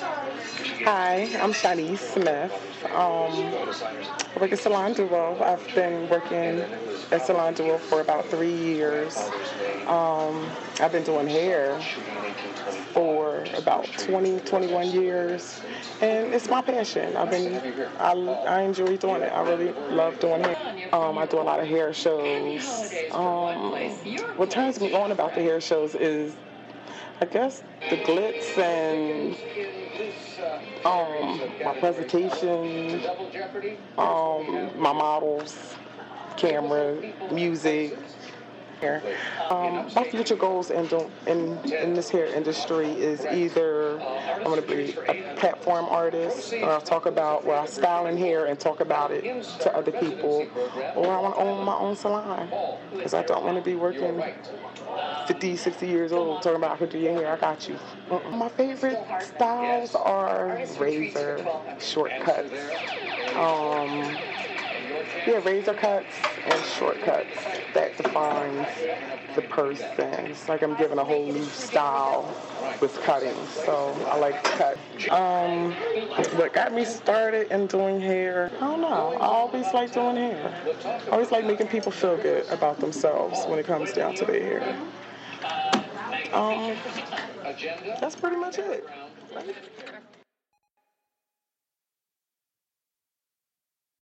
Hi, I'm Shaunice Smith. Um, I work at Salon Duo. I've been working at Salon Duo for about three years. Um, I've been doing hair for about 20, 21 years, and it's my passion. I've been, I, I enjoy doing it. I really love doing hair. Um, I do a lot of hair shows. Um, what turns me on about the hair shows is, I guess, the glitz and um, my presentation, um, my models, camera, music. Um, my future goals in, in, in this hair industry is either I'm going to be a platform artist, or I'll talk about, well, I style hair and talk about it to other people, want to own my own salon because I don't want to be working 50, 60 years old talking about I could do your hair. I got you. Uh-uh. My favorite styles are razor shortcuts. Um, yeah, razor cuts and shortcuts. That defines the person. It's like I'm giving a whole new style with cutting. So I like to cut. Um, what got me started in doing hair? I don't know. I always like doing hair. I always like making people feel good about themselves when it comes down to their hair. Um, that's pretty much it. Right?